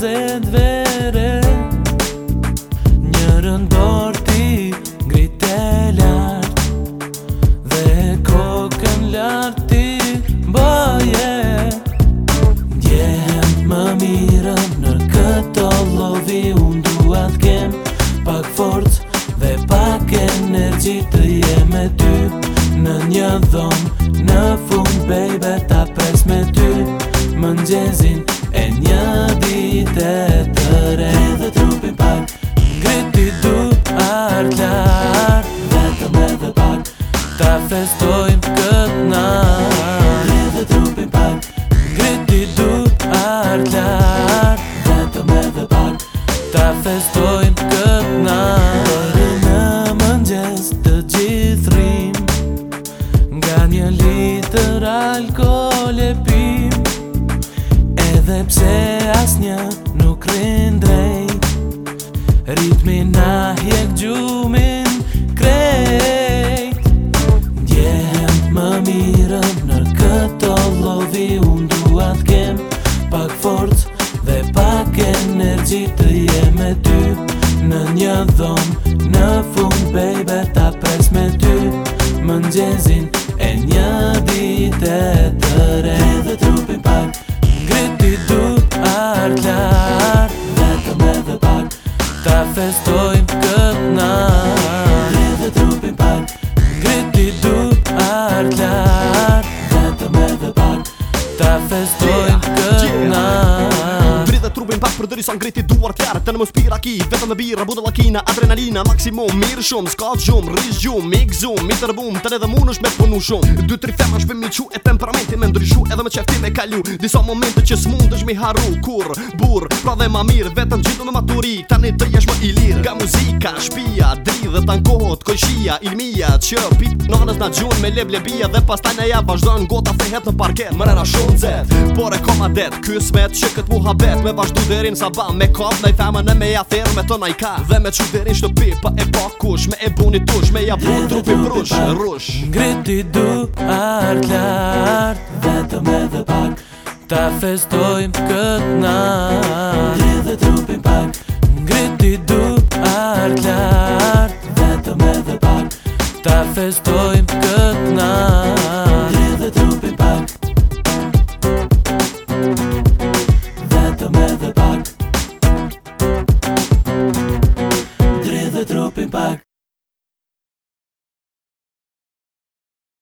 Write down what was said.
nxet vere Njërën dorë ti ngrit e lart Dhe kokën lart ti mbëje Ndjehet më mirë në këto lovi Unë duat kem pak forc Dhe pak energi të jem e ty Në një dhomë në fund Baby ta pres me ty Më nxezin jetojmë këtë na Gre dhe trupin pak Gre ti du artë lartë Vetëm dhe dhe pak Ta festojmë këtë na Dhe në mëngjes të gjithrim Nga një litër alkohol e pim Edhe pse asë një nuk rrindrej Ritmi Në një dhomë Në fund, baby, ta pres me ty Më në E një dit e të re Dhe trupin pak Ngrit i dut artë lartë Dhe të me dhe pak Ta festoj klubin pas përdëri sa ngriti duar tjerë Të në më spira ki, vetëm me bira, budë lakina, adrenalina Maksimum, mirë shumë, s'ka të gjumë, rizë gjumë, mikë zumë Mikë të rëbumë, të me punu shumë Dy tri fema shpe mi që e temperamenti me ndryshu edhe me qefti me kalu Disa momente që smundesh është mi haru, kur, bur, pra dhe ma mirë Vetëm gjithu me maturi, tani të jesh më i lirë Ga muzika, shpia, dri dhe të ankohot, kojshia, ilmia Që pit në hënës me leblebia dhe pastaj na ja vazhdojnë gota fejhet në parket Mërera shonze zet, por e koma det, kysmet që këtë muha me vazhdojnë puderin sa ba me kap Na i femën e me ja therë me tona i ka Dhe me qyderin shtëpi pa e pa kush Me e buni tush me ja bun trupi prush Rush Ngriti du art lart Vetëm edhe pak Ta festojmë kët nat Ti dhe trupin pak Ngriti du art lart Vetëm edhe pak Ta festojmë